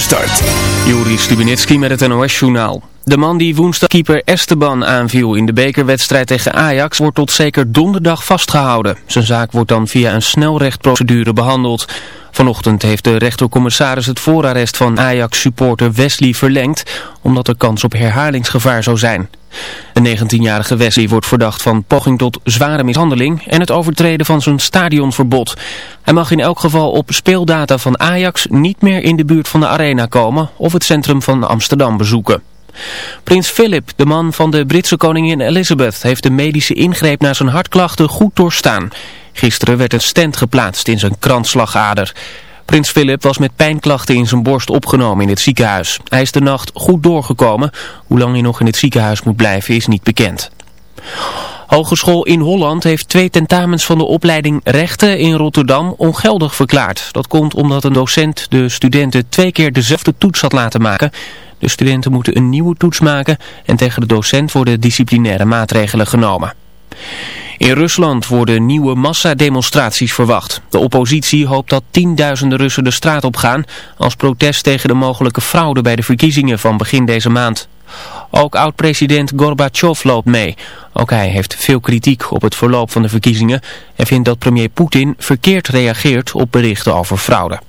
start. Juri Stubenitski met het NOS-journaal. De man die woensdag keeper Esteban aanviel in de bekerwedstrijd tegen Ajax wordt tot zeker donderdag vastgehouden. Zijn zaak wordt dan via een snelrechtprocedure behandeld. Vanochtend heeft de rechtercommissaris het voorarrest van Ajax-supporter Wesley verlengd, omdat er kans op herhalingsgevaar zou zijn. De 19-jarige Wesley wordt verdacht van poging tot zware mishandeling en het overtreden van zijn stadionverbod. Hij mag in elk geval op speeldata van Ajax niet meer in de buurt van de arena komen of het centrum van Amsterdam bezoeken. Prins Philip, de man van de Britse koningin Elizabeth, heeft de medische ingreep naar zijn hartklachten goed doorstaan. Gisteren werd een stent geplaatst in zijn kransslagader. Prins Philip was met pijnklachten in zijn borst opgenomen in het ziekenhuis. Hij is de nacht goed doorgekomen. Hoe lang hij nog in het ziekenhuis moet blijven is niet bekend. Hogeschool in Holland heeft twee tentamens van de opleiding Rechten in Rotterdam ongeldig verklaard. Dat komt omdat een docent de studenten twee keer dezelfde toets had laten maken. De studenten moeten een nieuwe toets maken en tegen de docent worden disciplinaire maatregelen genomen. In Rusland worden nieuwe massademonstraties verwacht. De oppositie hoopt dat tienduizenden Russen de straat op gaan als protest tegen de mogelijke fraude bij de verkiezingen van begin deze maand. Ook oud-president Gorbachev loopt mee. Ook hij heeft veel kritiek op het verloop van de verkiezingen en vindt dat premier Poetin verkeerd reageert op berichten over fraude.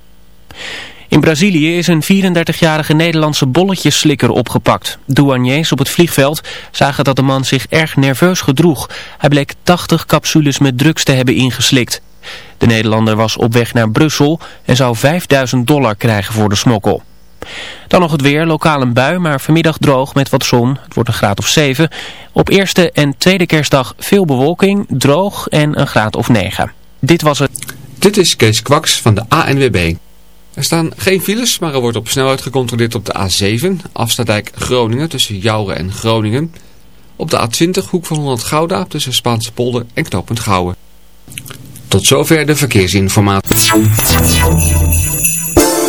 In Brazilië is een 34-jarige Nederlandse bolletjeslikker opgepakt. Douaniers op het vliegveld zagen dat de man zich erg nerveus gedroeg. Hij bleek 80 capsules met drugs te hebben ingeslikt. De Nederlander was op weg naar Brussel en zou 5000 dollar krijgen voor de smokkel. Dan nog het weer, lokaal een bui, maar vanmiddag droog met wat zon. Het wordt een graad of 7. Op eerste en tweede kerstdag veel bewolking, droog en een graad of 9. Dit was het. Dit is Kees Kwaks van de ANWB. Er staan geen files, maar er wordt op snelheid gecontroleerd op de A7, Afstadijk Groningen tussen Jouren en Groningen. Op de A20, Hoek van Holland Gouda tussen Spaanse polder en Knopend Gouwen. Tot zover de verkeersinformatie.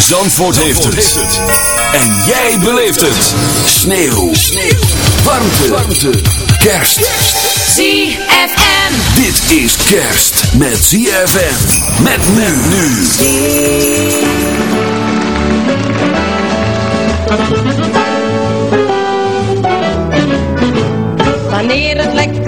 Zandvoort heeft het. En jij beleeft het. Sneeuw. Sneeuw. Warmte. Warmte. Kerst. ZFM. Dit is kerst met ZFM. Met men nu. Wanneer het lekker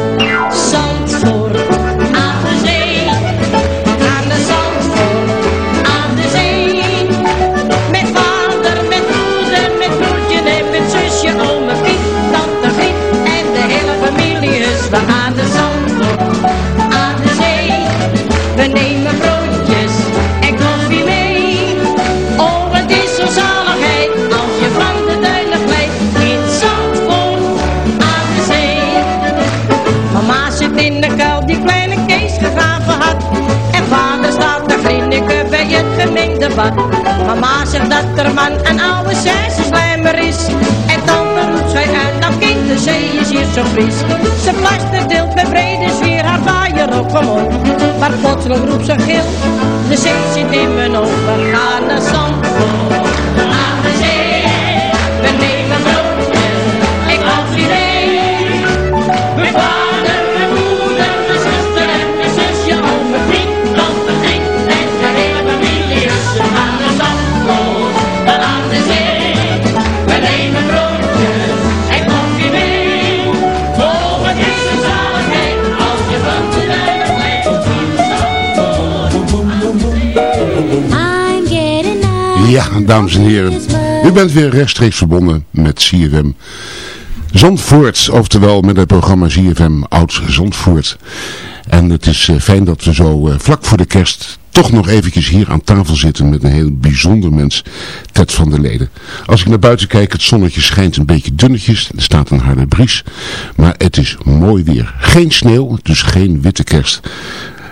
Mama zegt dat er man een oude slijmer is. En tante roept zij uit, nou kind, de zee is hier zo fris. Ze plaster deelt met brede zwier haar vaaier op omhoog. Maar plotseling roept ze gil, de zee zit in mijn ogen. Gaan naar Zandvoort, Ja, dames en heren. U bent weer rechtstreeks verbonden met CFM Zandvoort. Oftewel met het programma CFM Oud Zandvoort. En het is eh, fijn dat we zo eh, vlak voor de kerst toch nog eventjes hier aan tafel zitten met een heel bijzonder mens, Ted van der Leden. Als ik naar buiten kijk, het zonnetje schijnt een beetje dunnetjes, er staat een harde bries, maar het is mooi weer. Geen sneeuw, dus geen witte kerst.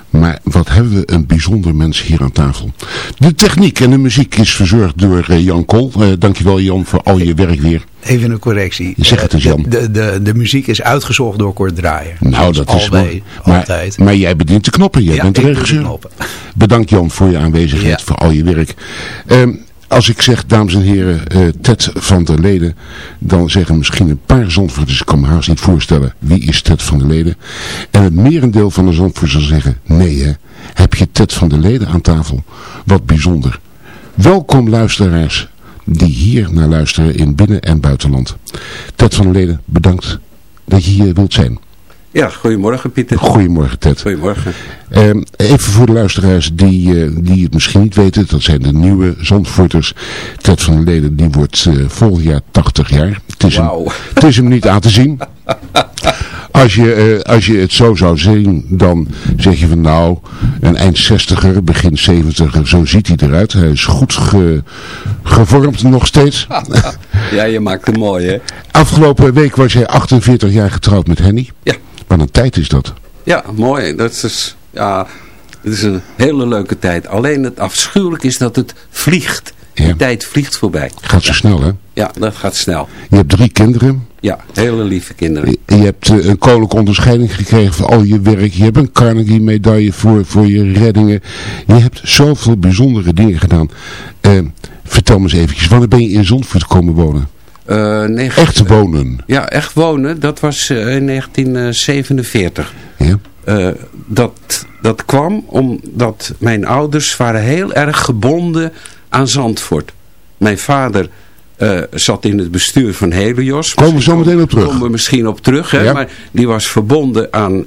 Maar wat hebben we een bijzonder mens hier aan tafel. De techniek en de muziek is verzorgd door eh, Jan Kool. Uh, dankjewel Jan voor al je werk weer. Even een correctie. Zeg het eens Jan. De, de, de, muziek is uitgezocht door Kort Draaien. Nou dat is mooi. Maar, altijd. maar jij bedient de knoppen. Jij ja, bent de regisseur. Bedankt Jan voor je aanwezigheid, ja. voor al je werk. Um, als ik zeg, dames en heren, uh, Ted van der Leden, dan zeggen misschien een paar zandvoorters, ik kan me haast niet voorstellen, wie is Ted van der Leden? En het merendeel van de zandvoorters zeggen, nee hè, heb je Ted van der Leden aan tafel? Wat bijzonder. Welkom luisteraars die hier naar luisteren in binnen- en buitenland. Ted van der Leden, bedankt dat je hier wilt zijn. Ja, goedemorgen Pieter. Goedemorgen Ted. Goedemorgen. Uh, even voor de luisteraars die, uh, die het misschien niet weten, dat zijn de nieuwe Zandvoorters. Ted van der Leden, die wordt uh, volgend jaar 80 jaar. Het is, wow. hem, het is hem niet aan te zien. Als je, als je het zo zou zien, dan zeg je van nou, een eind 60er, begin 70er, zo ziet hij eruit. Hij is goed ge, gevormd nog steeds. ja, je maakt het mooi hè. Afgelopen week was jij 48 jaar getrouwd met Henny. Ja. Wat een tijd is dat. Ja, mooi. Dat is, ja, het is een hele leuke tijd. Alleen het afschuwelijk is dat het vliegt. Ja. De tijd vliegt voorbij. Gaat zo snel, hè? Ja, dat gaat snel. Je hebt drie kinderen. Ja, hele lieve kinderen. Je hebt uh, een koninklijke onderscheiding gekregen voor al je werk. Je hebt een Carnegie medaille voor, voor je reddingen. Je hebt zoveel bijzondere dingen gedaan. Uh, vertel me eens eventjes, wanneer ben je in Zandvoort komen wonen? Negen, echt wonen? Ja, echt wonen. Dat was uh, in 1947. Ja. Uh, dat, dat kwam omdat mijn ouders waren heel erg gebonden aan Zandvoort. Mijn vader zat in het bestuur van Helios. Komen we zo meteen op terug. Komen we misschien op terug. Hè? Ja. Maar die was verbonden aan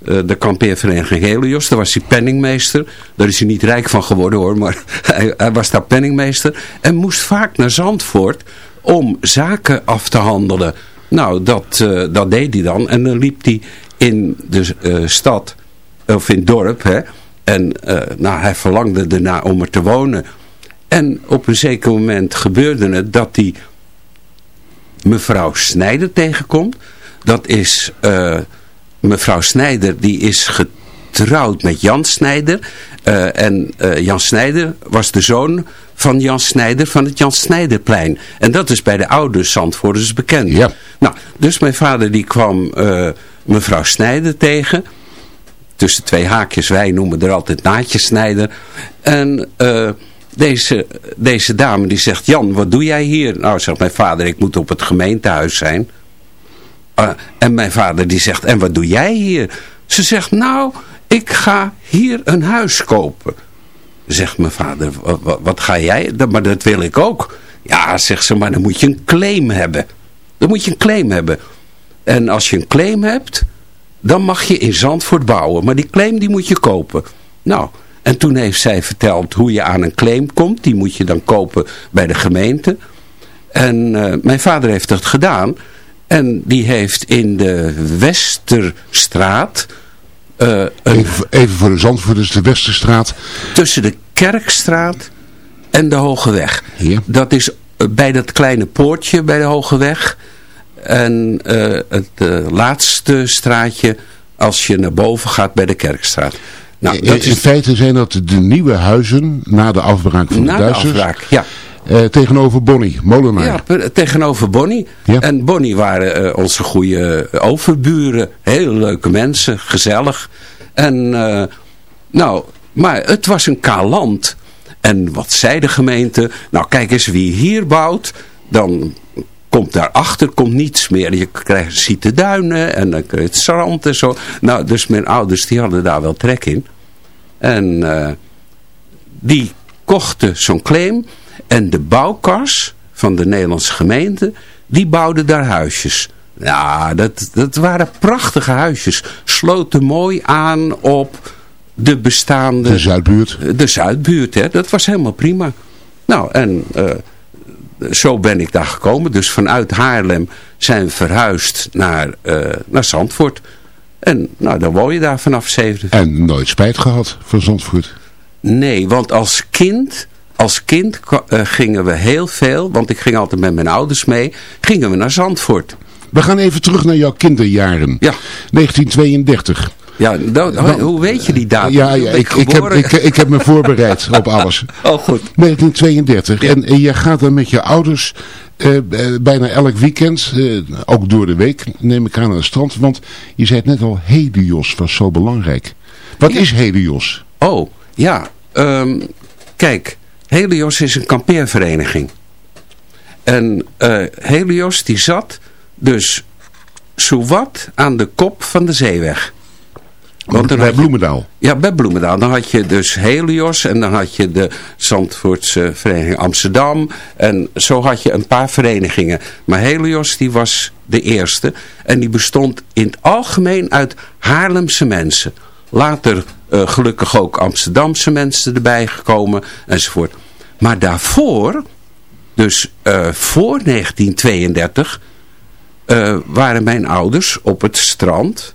de kampeervereniging Helios. Daar was hij penningmeester. Daar is hij niet rijk van geworden hoor. Maar hij, hij was daar penningmeester. En moest vaak naar Zandvoort om zaken af te handelen. Nou, dat, uh, dat deed hij dan. En dan liep hij in de uh, stad, of in het dorp. Hè, en uh, nou, hij verlangde erna om er te wonen. En op een zeker moment gebeurde het dat hij mevrouw Snijder tegenkomt. Dat is mevrouw Snijder, die is getrouwd met Jan Snijder. en Jan Snijder was de zoon van Jan Snijder van het Jan Snijderplein. En dat is bij de oude Zandvoorters bekend. Ja. Nou, dus mijn vader die kwam uh, mevrouw Snijder tegen. Tussen twee haakjes, wij noemen er altijd naadjes Snijder. En uh, deze, deze dame die zegt, Jan, wat doe jij hier? Nou, zegt mijn vader, ik moet op het gemeentehuis zijn. Uh, en mijn vader die zegt, en wat doe jij hier? Ze zegt, nou, ik ga hier een huis kopen. Zegt mijn vader, wat, ga jij? Maar dat wil ik ook. Ja, zegt ze, maar dan moet je een claim hebben. Dan moet je een claim hebben. En als je een claim hebt, dan mag je in Zandvoort bouwen. Maar die claim die moet je kopen. Nou, en toen heeft zij verteld hoe je aan een claim komt. Die moet je dan kopen bij de gemeente. En uh, mijn vader heeft dat gedaan. En die heeft in de Westerstraat... Uh, even, even, voor de Zandvoorters, de Westerstraat. Tussen de Kerkstraat en de Hogeweg. Hier. Dat is bij dat kleine poortje bij de Hogeweg. En uh, het uh, laatste straatje als je naar boven gaat bij de Kerkstraat. Nou, dat in feite zijn dat de nieuwe huizen na de afbraak van na de Duitsers. de afbraak, ja. Uh, tegenover Bonnie, Molenaar. Ja, tegenover Bonnie. Ja. En Bonnie waren uh, onze goede overburen. Hele leuke mensen, gezellig. En uh, nou, maar het was een kaal land. En wat zei de gemeente? Nou, kijk eens, wie hier bouwt, dan komt daarachter komt niets meer. Je krijgt, ziet de duinen en dan krijg je het strand en zo. Nou, dus mijn ouders die hadden daar wel trek in. En die kochten zo'n claim. En de bouwkas van de Nederlandse gemeente, die bouwde daar huisjes. Ja, dat, dat waren prachtige huisjes. Sloten mooi aan op de bestaande... De Zuidbuurt. De Zuidbuurt, hè. Dat was helemaal prima. Nou, en eh, zo ben ik daar gekomen. Dus vanuit Haarlem zijn we verhuisd naar, eh, naar Zandvoort. En nou, dan woon je daar vanaf 7. En nooit spijt gehad van Zandvoort? Nee, want als kind, als kind eh, gingen we heel veel, want ik ging altijd met mijn ouders mee, gingen we naar Zandvoort. We gaan even terug naar jouw kinderjaren. Ja. 1932. Ja, hoe weet je die datum? Ja, ja ik, ik, heb, ik, ik heb me voorbereid op alles. Oh, goed. 1932. En, en je gaat dan met je ouders uh, bijna elk weekend, uh, ook door de week, neem ik aan aan het strand. Want je zei het net al, Helios was zo belangrijk. Wat is Helios? Oh, ja. Um, kijk, Helios is een kampeervereniging. En Helios die zat dus zowat aan de kop van de zeeweg. Want bij Bloemendaal? Ja, bij Bloemendaal. Dan had je dus Helios en dan had je de Zandvoortse Vereniging Amsterdam. En zo had je een paar verenigingen. Maar Helios die was de eerste. En die bestond in het algemeen uit Haarlemse mensen. Later uh, gelukkig ook Amsterdamse mensen erbij gekomen enzovoort. Maar daarvoor, dus uh, voor 1932, uh, waren mijn ouders op het strand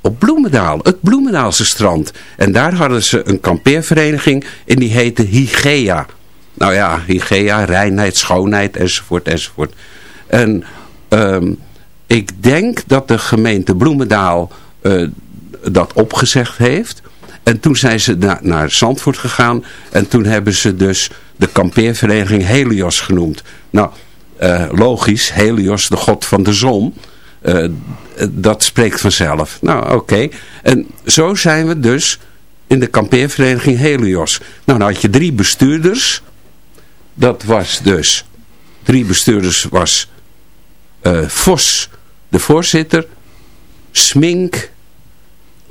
op Bloemendaal, het Bloemendaalse strand. En daar hadden ze een kampeervereniging en die heette Hygea. Nou ja, Hygea, reinheid, schoonheid enzovoort enzovoort. En um, ik denk dat de gemeente Bloemendaal dat opgezegd heeft. En toen zijn ze na, naar Zandvoort gegaan en toen hebben ze dus de kampeervereniging Helios genoemd. Nou, uh, logisch, Helios, de god van de zon... Uh, dat spreekt vanzelf. Nou, oké. En zo zijn we dus in de kampeervereniging Helios. Nou, dan had je drie bestuurders. Dat was dus... Drie bestuurders was... Uh, Vos, de voorzitter. Smink.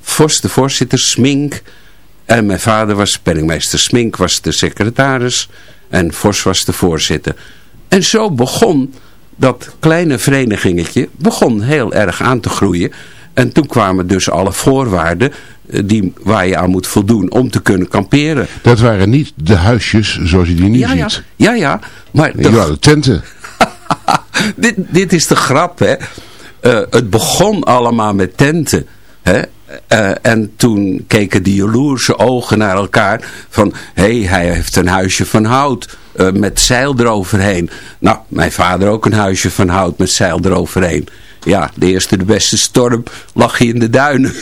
Vos, de voorzitter. Smink. En mijn vader was penningmeester. Smink was de secretaris. En Vos was de voorzitter. En zo begon dat kleine verenigingetje begon heel erg aan te groeien. En toen kwamen dus alle voorwaarden eh, die, waar je aan moet voldoen om te kunnen kamperen. Dat waren niet de huisjes zoals je die nu ja, ziet. Ja, ja. Maar de... Ja, de tenten. dit, dit is de grap, hè. Uh, het begon allemaal met tenten. Hè? Uh, en toen keken die jaloerse ogen naar elkaar van, hé, hey, hij heeft een huisje van hout uh, met zeil eroverheen. Nou, mijn vader ook een huisje van hout met zeil eroverheen. Ja, de eerste de beste storm lag hij in de duinen.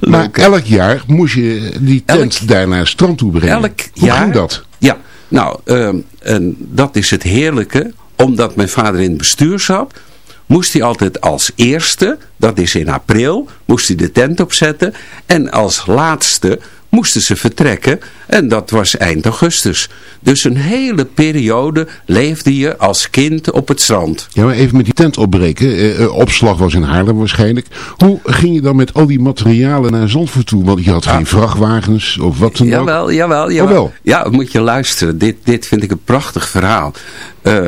maar elk jaar moest je die tent elk, daar naar het strand toe brengen. Elk Hoe jaar, ging dat? Ja, nou, uh, en dat is het heerlijke. Omdat mijn vader in het bestuur zat moest hij altijd als eerste, dat is in april, moest hij de tent opzetten. En als laatste moesten ze vertrekken en dat was eind augustus. Dus een hele periode leefde je als kind op het strand. Ja, maar even met die tent opbreken. Eh, eh opslag was in Haarlem waarschijnlijk. Hoe ging je dan met al die materialen naar Zandvoort toe? Want je had geen vrachtwagens of wat dan ook. Jawel, jawel, jawel. Ja, moet je luisteren. Dit, dit vind ik een prachtig verhaal. Uh,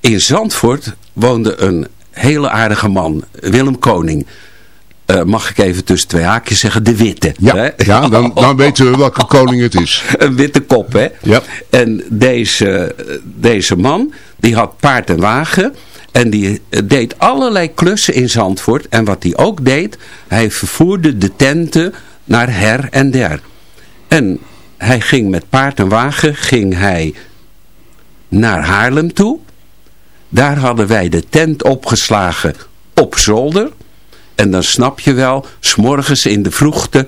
in Zandvoort woonde een hele aardige man, Willem Koning. Uh, mag ik even tussen twee haakjes zeggen, de witte. Ja, hè? ja dan, dan weten we welke koning het is. Een witte kop, hè. Ja. En deze, deze man, die had paard en wagen... En die deed allerlei klussen in Zandvoort. En wat hij ook deed, hij vervoerde de tenten naar her en der. En hij ging met paard en wagen, ging hij naar Haarlem toe... Daar hadden wij de tent opgeslagen op zolder. En dan snap je wel, s'morgens in de vroegte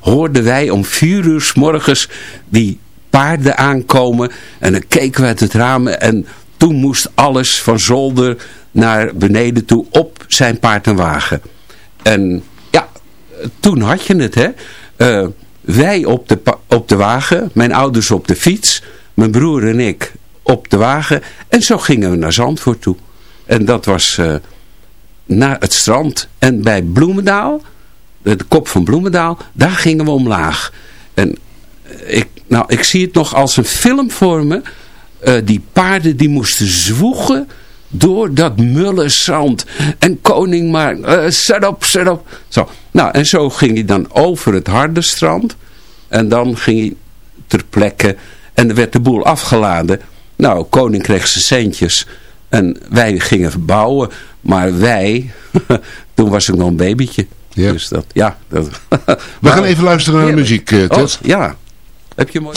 hoorden wij om vier uur s'morgens die paarden aankomen. En dan keken we uit het raam en toen moest alles van zolder naar beneden toe op zijn paard en wagen. En ja, toen had je het hè. Uh, wij op de, op de wagen, mijn ouders op de fiets, mijn broer en ik op de wagen. En zo gingen we naar Zandvoort toe. En dat was uh, naar het strand. En bij Bloemendaal, de, kop van Bloemendaal, daar gingen we omlaag. En ik, nou, ik zie het nog als een film voor me. Uh, die paarden die moesten zwoegen door dat mulle zand. En koning maar, uh, zet op, zet op. Zo. Nou, en zo ging hij dan over het harde strand. En dan ging hij ter plekke en er werd de boel afgeladen. Nou, koning kreeg zijn centjes en wij gingen bouwen. Maar wij, toen was ik nog een babytje. Ja. Dus dat, ja. Dat, We gaan even luisteren naar de muziek, eh, Oh, Ted. ja. Heb je mooi...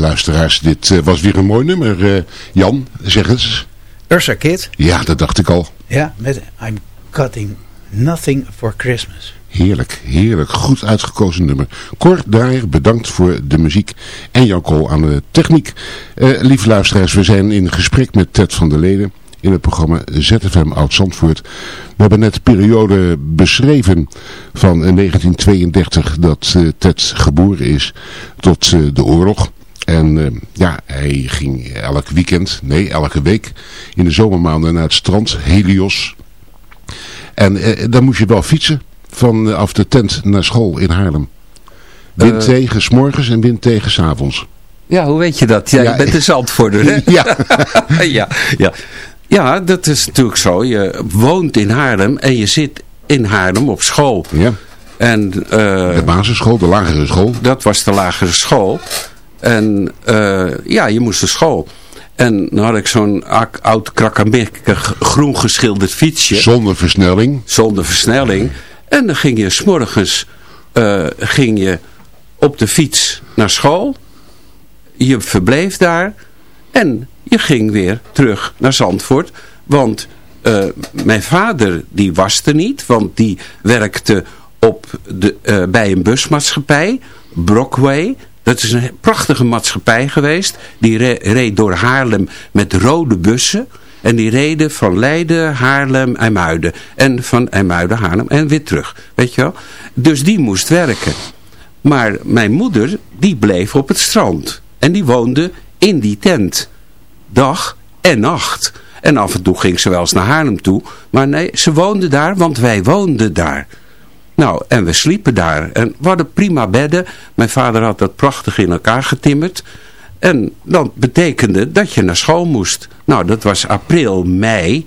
luisteraars, dit eh, was weer een mooi nummer. Eh, Jan, zeg eens. Ursa Kid. Ja, dat dacht ik al. Ja, met I'm cutting nothing for Christmas. Heerlijk, heerlijk. Goed uitgekozen nummer. Cor Draaier, bedankt voor de muziek. En Jan Kool aan de techniek. Eh, lieve luisteraars, we zijn in gesprek met Ted van der Leden in het programma ZFM Oud-Zandvoort. We hebben net de periode beschreven van eh, 1932 dat eh, Ted geboren is tot de oorlog. En eh, ja, hij ging elk weekend, nee elke week in de zomermaanden naar het strand, Helios. En eh, dan moest je wel fietsen van, eh, af de tent naar school in Haarlem. Wind Eh. tegen 's morgens en wind tegen 's avonds. Ja, hoe weet je dat? Ja, Ja, je bent een zandvoorder, hè? Ja. ja, ja. ja, dat is natuurlijk zo. Je woont in Haarlem en je zit in Haarlem op school. Ja, En de basisschool, de lagere school. dat was de lagere school. En eh, ja, je moest naar school. En dan had ik zo'n oud krakkemikkig groen geschilderd fietsje. Zonder versnelling. zonder versnelling. En dan ging je s'morgens eh ging je op de fiets naar school. Je verbleef daar. En je ging weer terug naar Zandvoort. Want eh, mijn vader die was er niet. Want die werkte op de, bij een busmaatschappij. Brockway. Dat is een prachtige maatschappij geweest. Die re- reed door Haarlem met rode bussen. En die reden van Leiden, Haarlem, IJmuiden. En van IJmuiden, Haarlem en weer terug. Weet je wel? Dus die moest werken. Maar mijn moeder, die bleef op het strand. En die woonde in die tent. Dag en nacht. En af en toe ging ze wel eens naar Haarlem toe. Maar nee, ze woonde daar, want wij woonden daar. Nou, en we sliepen daar. En we hadden prima bedden. Mijn vader had dat prachtig in elkaar getimmerd. En dat betekende dat je naar school moest. Nou, dat was april, mei.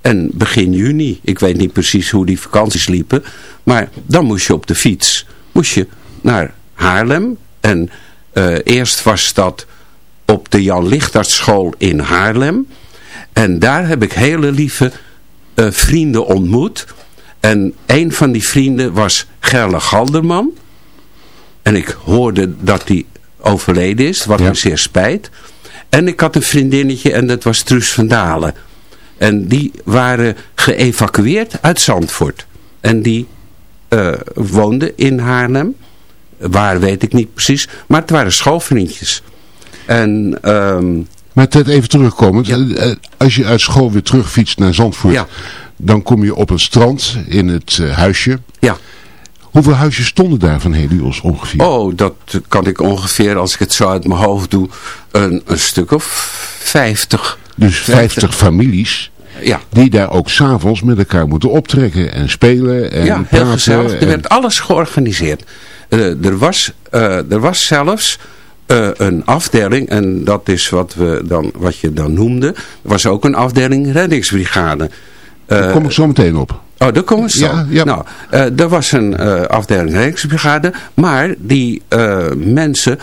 En begin juni, ik weet niet precies hoe die vakanties liepen. Maar dan moest je op de fiets, moest je naar Haarlem. En eh, eerst was dat op de Jan Lichtartschool in Haarlem. En daar heb ik hele lieve uh, vrienden ontmoet. En een van die vrienden was Gerle Galderman. En ik hoorde dat hij overleden is, wat me zeer spijt. En ik had een vriendinnetje en dat was Truus van Dalen. En die waren geëvacueerd uit Zandvoort. En die uh, woonden in Haarlem. Waar weet ik niet precies. Maar het waren schoolvriendjes. En... Um, maar het even terugkomend. Eh, eh, als je uit school weer terugfietst naar Zandvoort. Dan kom je op een strand in het huisje. Ja. Hoeveel huisjes stonden daar van Helios ongeveer? Oh, dat kan ik ongeveer, als ik het zo uit mijn hoofd doe, een, een stuk of vijftig. Dus vijftig families? Ja. Die daar ook s'avonds met elkaar moeten optrekken en spelen en Ja, heel gezellig. Er werd alles georganiseerd. Uh, er, was, uh, er was zelfs uh, een afdeling, en dat is wat, we dan, wat je dan noemde, was ook een afdeling reddingsbrigade. Daar kom ik zo meteen op. Oh, daar komen ze ja, ja. Nou, uh, er was een uh, afdeling Rijksbrigade, maar die mensen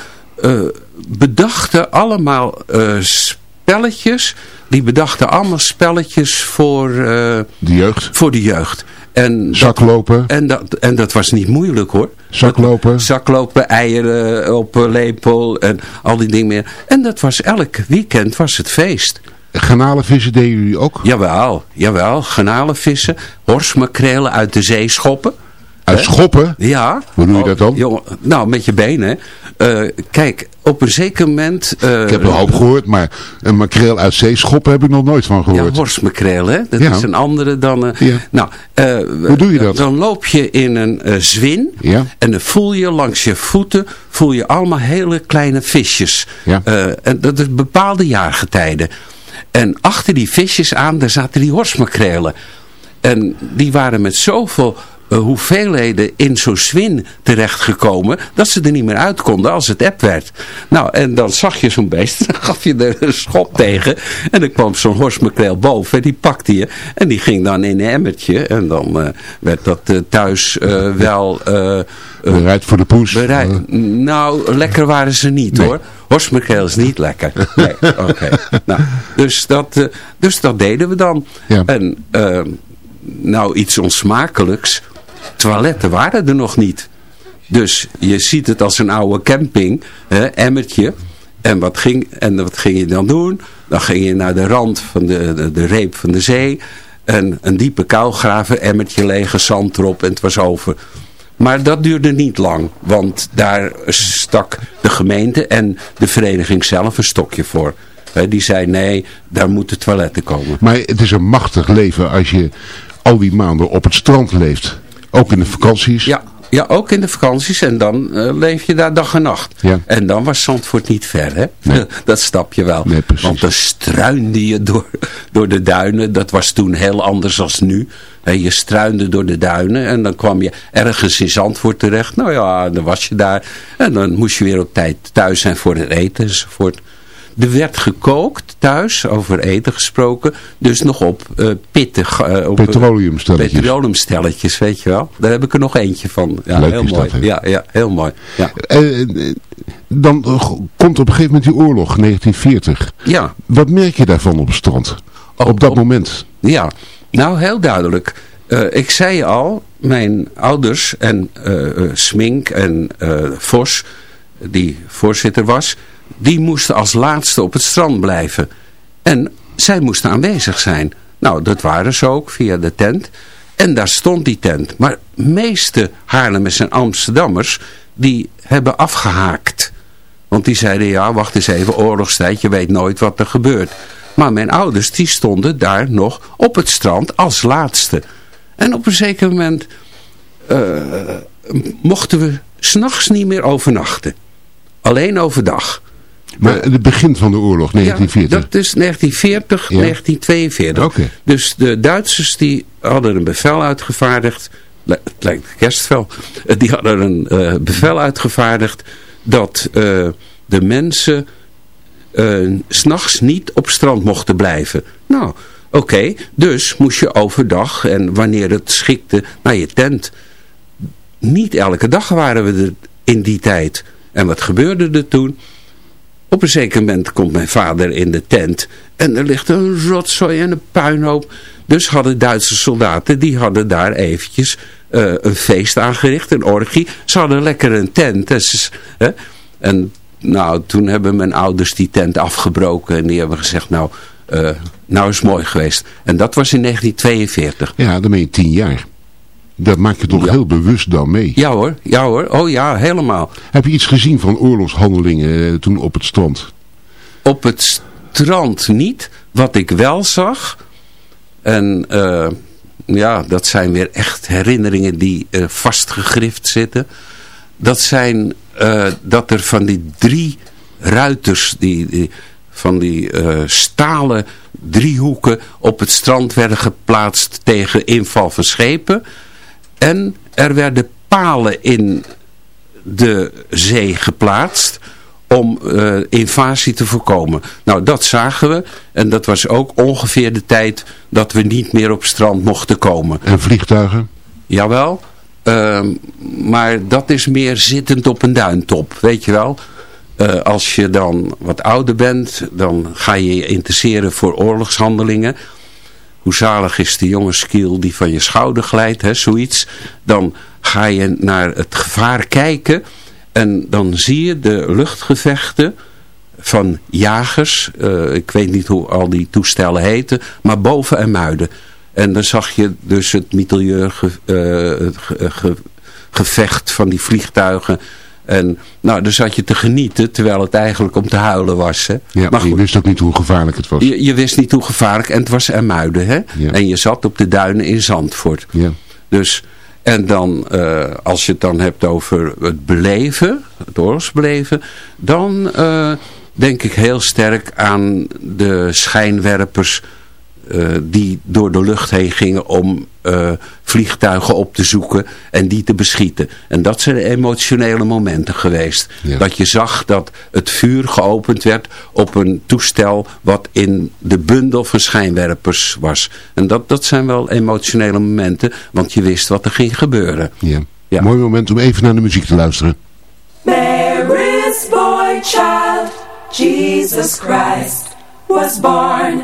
bedachten allemaal spelletjes. Die bedachten allemaal spelletjes voor... de jeugd. Voor de jeugd. En zaklopen. Dat, en, dat, en dat was niet moeilijk hoor. Zaklopen. Dat, zaklopen, eieren op lepel en al die dingen meer. En dat was elk weekend was het feest. Garnalenvissen deden jullie ook? Jawel, jawel. Garnalenvissen, horsmakrelen uit de zee schoppen. Uit schoppen? Ja. Hoe doe je dat dan? Jongen, nou, met je benen. Uh, kijk, op een zeker moment... Uh, ik heb een hoop gehoord, maar een makreel uit zee schoppen heb ik nog nooit van gehoord. Ja, horsmakreel, hè? Dat ja. is een andere dan... Uh, ja. Nou, Hoe doe je dat? Dan loop je in een zwin ja. en dan voel je langs je voeten voel je allemaal hele kleine visjes. Ja. en dat is bepaalde jaargetijden. En achter die visjes aan, daar zaten die horsmakrelen. En die waren met zoveel uh, hoeveelheden in zo'n zwin terechtgekomen, dat ze er niet meer uit konden als het app werd. Nou, en dan zag je zo'n beest, dan gaf je er een schop tegen, en dan kwam zo'n horsmakreel boven, en die pakte je, en die ging dan in een emmertje, en dan uh, werd dat uh, thuis wel... bereid voor de poes? Bereid. Nou, lekker waren ze niet nee. hoor. Horsmakreel is niet lekker. Nee, oké. Okay. Nou, dus, dat, dus dat deden we dan. Ja. En nou iets onsmakelijks. Toiletten waren er nog niet. Dus je ziet het als een oude camping, hè, emmertje. En wat, ging, en wat ging je dan doen? Dan ging je naar de rand van de, de, de reep van de zee. En een diepe kuil graven, emmertje lege, zand erop en het was over. Maar dat duurde niet lang, want daar stak de gemeente en de vereniging zelf een stokje voor. Die zei nee, daar moeten toiletten komen. Maar het is een machtig leven als je al die maanden op het strand leeft. Ook in de vakanties. Ja, ja ook in de vakanties. En dan uh, leef je daar dag en nacht. Ja. En dan was Zandvoort niet ver, hè? Nee. dat snap je wel. Nee, Want dan struinde je door, door de duinen. Dat was toen heel anders dan nu. Je struinde door de duinen en dan kwam je ergens in Zandvoort terecht. Nou ja, dan was je daar. En dan moest je weer op tijd thuis zijn voor het eten enzovoort. Er werd gekookt thuis, over eten gesproken. Dus nog op uh, pittig... Uh, op, petroleumstelletjes. Petroleumstelletjes, weet je wel. Daar heb ik er nog eentje van. Ja, Leuk heel is mooi. Dat, ja, ja, heel mooi. Ja. Uh, dan komt op een gegeven moment die oorlog, 1940. Ja. Wat merk je daarvan op het strand? Op, op dat op, moment? Ja, nou heel duidelijk. ik zei al, mijn ouders en Smink en Vos, die voorzitter was die moesten als laatste op het strand blijven. En zij moesten aanwezig zijn. Nou, dat waren ze ook via de tent. En daar stond die tent. Maar meeste Haarlemmers en Amsterdammers, die hebben afgehaakt. Want die zeiden, ja, wacht eens even, oorlogstijd, je weet nooit wat er gebeurt. Maar mijn ouders, die stonden daar nog op het strand als laatste. En op een zeker moment uh, mochten we s'nachts niet meer overnachten. Alleen overdag. Maar het begin van de oorlog, 1940? Ja, dat is 1940, Ja. 1942. Oké. Dus de Duitsers die hadden een bevel uitgevaardigd. Het lijkt kerstvel. Die hadden een eh, bevel uitgevaardigd dat eh, de mensen eh, s'nachts niet op strand mochten blijven. Nou, Oké, dus moest je overdag en wanneer het schikte naar je tent. Niet elke dag waren we er in die tijd. En wat gebeurde er toen? Op een zeker moment komt mijn vader in de tent en er ligt een rotzooi en een puinhoop. Dus hadden Duitse soldaten, die hadden daar eventjes uh, een feest aangericht, een orgie. Ze hadden lekker een tent. Hè? En nou, toen hebben mijn ouders die tent afgebroken en die hebben gezegd, nou, uh, nou is mooi geweest. En dat was in 1942. Ja, dan ben je tien jaar. Dat maak je toch heel bewust dan mee? Ja hoor, ja hoor. Oh ja, helemaal. Heb je iets gezien van oorlogshandelingen eh, toen op het strand? Op het strand niet. Wat ik wel zag... En uh, ja, dat zijn weer echt herinneringen die uh, vastgegrift zitten. Dat zijn uh, dat er van die drie ruiters, die, die van die stalen driehoeken op het strand werden geplaatst tegen inval van schepen. En er werden palen in de zee geplaatst om uh, invasie te voorkomen. Nou, dat zagen we. En dat was ook ongeveer de tijd dat we niet meer op strand mochten komen. En vliegtuigen? Jawel. Uh, maar dat is meer zittend op een duintop, weet je wel. Uh, als je dan wat ouder bent, dan ga je je interesseren voor oorlogshandelingen hoe zalig is de jonge skill die van je schouder glijdt, hè, zoiets. Dan ga je naar het gevaar kijken en dan zie je de luchtgevechten van jagers, uh, ik weet niet hoe al die toestellen heten, maar boven en muiden. En dan zag je dus het mitrailleurgevecht uh, van die vliegtuigen en nou, dan zat je te genieten, terwijl het eigenlijk om te huilen was. Hè? Ja, maar, je wist ook niet hoe gevaarlijk het was. Je, je wist niet hoe gevaarlijk, en het was Ermuiden. Hè? En je zat op de duinen in Zandvoort. Ja. Dus, en dan, uh, als je het dan hebt over het beleven, het oorlogsbeleven, dan uh, denk ik heel sterk aan de schijnwerpers die door de lucht heen gingen om uh, vliegtuigen op te zoeken en die te beschieten. En dat zijn emotionele momenten geweest. Ja. Dat je zag dat het vuur geopend werd op een toestel wat in de bundel van schijnwerpers was. En dat, dat zijn wel emotionele momenten, want je wist wat er ging gebeuren. Ja. ja. Mooi moment om even naar de muziek te luisteren. Mary's boy child, Jesus Christ, was born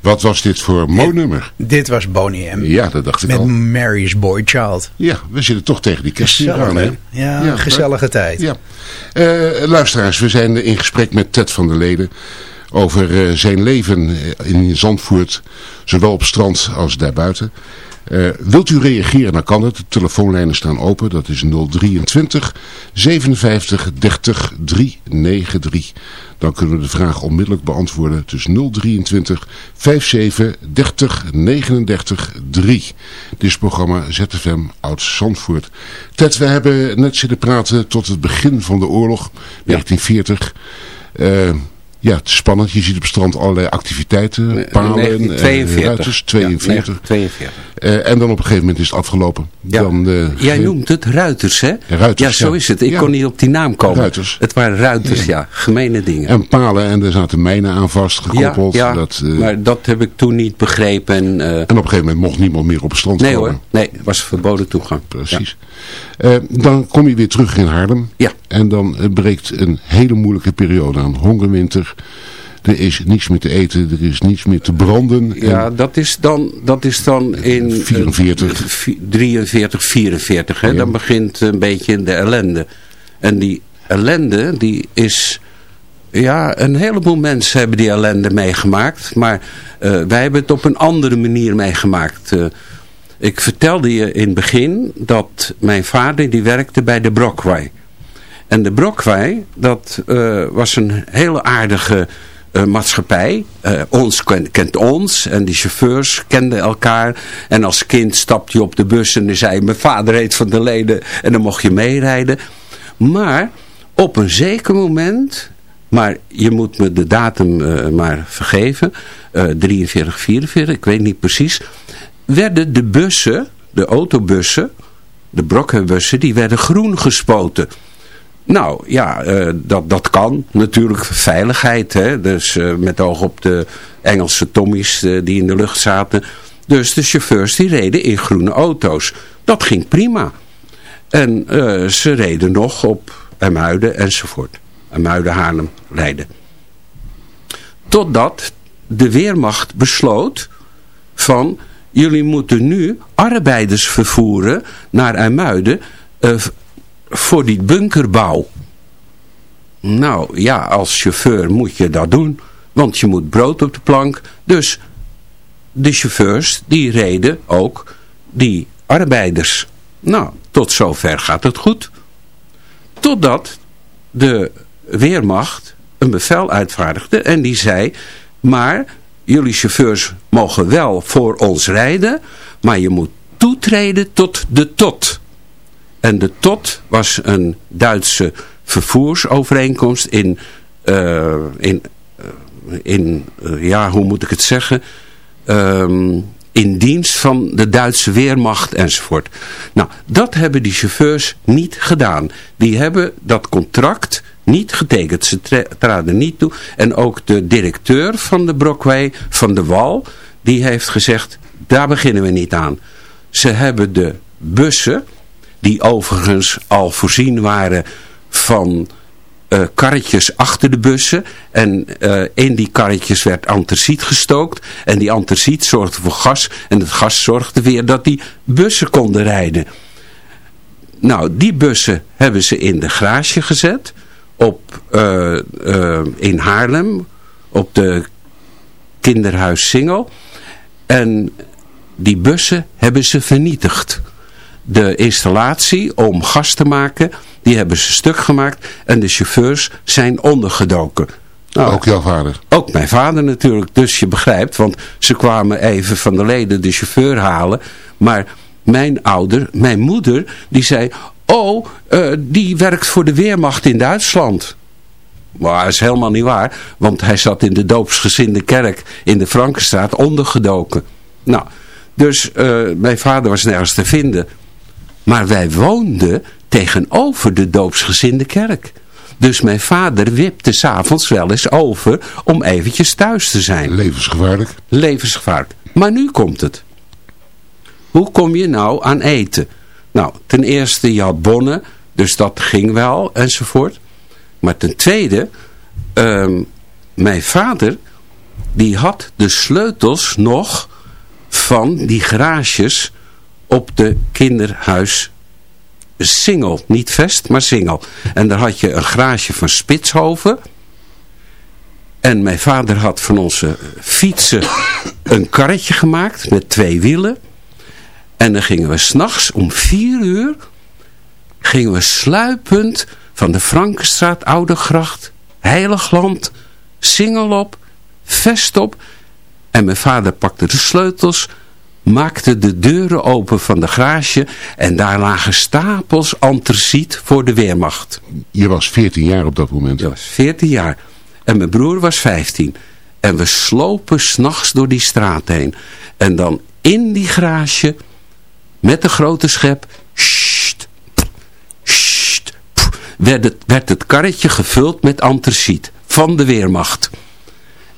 Wat was dit voor mooi-nummer? Dit was Boney M. Ja, dat dacht ik Met al. Mary's Boy Child. Ja, we zitten toch tegen die kerst aan, hè? Ja, gezellige tijd. Ja. Eh, luisteraars, we zijn in gesprek met Ted van der Leden over eh, zijn leven in Zandvoort, zowel op strand als daarbuiten. Eh, wilt u reageren, dan kan het. De telefoonlijnen staan open. Dat is 023 57 30 393. Dan kunnen we de vraag onmiddellijk beantwoorden. Is 023 57 30 39 3. Dit is het programma ZFM Oud Zandvoort. Ted, we hebben net zitten praten tot het begin van de oorlog, 1940. Eh, ja, het is spannend. Je ziet op het strand allerlei activiteiten, palen, eh, 1942. ruiters, 42. Ja, 42. Eh, en dan op een gegeven moment is het afgelopen. Ja. Dan, eh, Jij noemt het ruiters, hè? Ruiters, ja, zo ja. is het. Ik kon niet op die naam komen. Ruiters. Het waren ruiters, ja. Gemene dingen. En palen en er zaten mijnen aan vastgekoppeld. Ja, ja dat, eh, maar dat heb ik toen niet begrepen. En, eh, En op een gegeven moment mocht niemand meer op het strand nee komen. hoor, nee, was verboden toegang. Precies. Eh, dan kom je weer terug in Haarlem. Ja. En dan eh, breekt een hele moeilijke periode aan. Hongerwinter. Er is niets meer te eten. Er is niets meer te branden. Ja, dat, is dan, dat is dan in... 44. eh, vi- 43, 44. Hè? Ja. Dan begint een beetje de ellende. En die ellende, die is... Ja, een heleboel mensen hebben die ellende meegemaakt. Maar eh, wij hebben het op een andere manier meegemaakt. Eh, ik vertelde je in het begin dat mijn vader die werkte bij de Brockway. En de Brockway, dat eh, was een hele aardige eh, maatschappij. Eh, ons kent, ons en die chauffeurs kenden elkaar. En als kind stapte je op de bus en zei mijn vader heet Van der Leden en dan mocht je meerijden. Maar op een zeker moment, maar je moet me de datum maar vergeven, eh 43, 44, ik weet niet precies, werden de bussen, de autobussen, de Brockway-bussen, die werden groen gespoten. Nou ja, eh, dat, dat kan natuurlijk veiligheid. Hè? Dus eh, met oog op de Engelse Tommies eh, die in de lucht zaten. Dus de chauffeurs die reden in groene auto's. Dat ging prima. En ze reden nog op Emuiden enzovoort. Emuiden, Haarlem, Leiden. Totdat de Weermacht besloot van... jullie moeten nu arbeiders vervoeren naar IJmuiden... eh, voor die bunkerbouw. Nou ja, als chauffeur moet je dat doen. Want je moet brood op de plank. Dus de chauffeurs die reden ook die arbeiders. Nou, tot zover gaat het goed. Totdat de Weermacht een bevel uitvaardigde en die zei... maar jullie chauffeurs mogen wel voor ons rijden... maar je moet toetreden tot de tot... En de TOT was een Duitse vervoersovereenkomst in, eh, in, eh, in eh, ja, hoe moet ik het zeggen, Ehm, in dienst van de Duitse Weermacht enzovoort. Nou, dat hebben die chauffeurs niet gedaan. Die hebben dat contract niet getekend. Ze tra- traden niet toe. En ook de directeur van de Brockway, van de Wal, die heeft gezegd, daar beginnen we niet aan. Ze hebben de bussen die overigens al voorzien waren van eh, karretjes achter de bussen. En eh, in die karretjes werd antraciet gestookt. En die antraciet zorgde voor gas. En het gas zorgde weer dat die bussen konden rijden. Nou, die bussen hebben ze in de garage gezet. Op, eh, in Haarlem. Op de kinderhuis Singel. En die bussen hebben ze vernietigd. De installatie om gas te maken, die hebben ze stuk gemaakt en de chauffeurs zijn ondergedoken. Nou, Ook jouw vader. ook mijn vader natuurlijk, dus je begrijpt, want ze kwamen even van de leden de chauffeur halen. Maar mijn ouder, mijn moeder, die zei, oh, eh, die werkt voor de Weermacht in Duitsland. Maar dat is helemaal niet waar, want hij zat in de doopsgezinde kerk in de Frankenstraat ondergedoken. Nou, dus eh, mijn vader was nergens te vinden. Maar wij woonden tegenover de doopsgezinde kerk. Dus mijn vader wipte s'avonds wel eens over om eventjes thuis te zijn. Levensgevaarlijk. Levensgevaarlijk. Maar nu komt het. Hoe kom je nou aan eten? Nou, ten eerste, je had bonnen, dus dat ging wel, enzovoort. Maar ten tweede, ehm, mijn vader, die had de sleutels nog van die garages op de kinderhuis Singel. Niet Vest, maar Singel. En daar had je een garage van Spitshoven. En mijn vader had van onze fietsen een karretje gemaakt met twee wielen. En dan gingen we s'nachts om vier uur, gingen we sluipend van de Frankenstraat, Oudegracht, Heiligland, Vest op. En mijn vader pakte de sleutels, maakte de deuren open van de garage en daar lagen stapels antraciet voor de Weermacht. Je was 14 jaar op dat moment. Je was 14 jaar. En mijn broer was 15. En we slopen s'nachts door die straat heen. En dan in die garage, met de grote schep, sst, sst, werd, het, werd het karretje gevuld met antraciet van de Weermacht.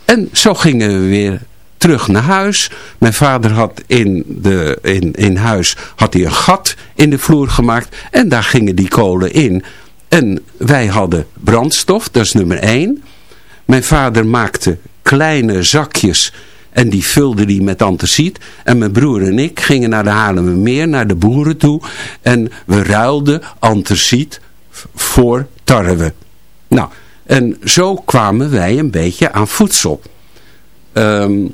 En zo gingen we weer terug naar huis. Mijn vader had in, de, in, in huis had hij een gat in de vloer gemaakt. En daar gingen die kolen in. En wij hadden brandstof, dat is nummer één. Mijn vader maakte kleine zakjes en die vulde die met antraciet. En mijn broer en ik gingen naar de Haarlemmermeer, naar de boeren toe. En we ruilden antraciet voor tarwe. Nou, en zo kwamen wij een beetje aan voedsel. Ehm,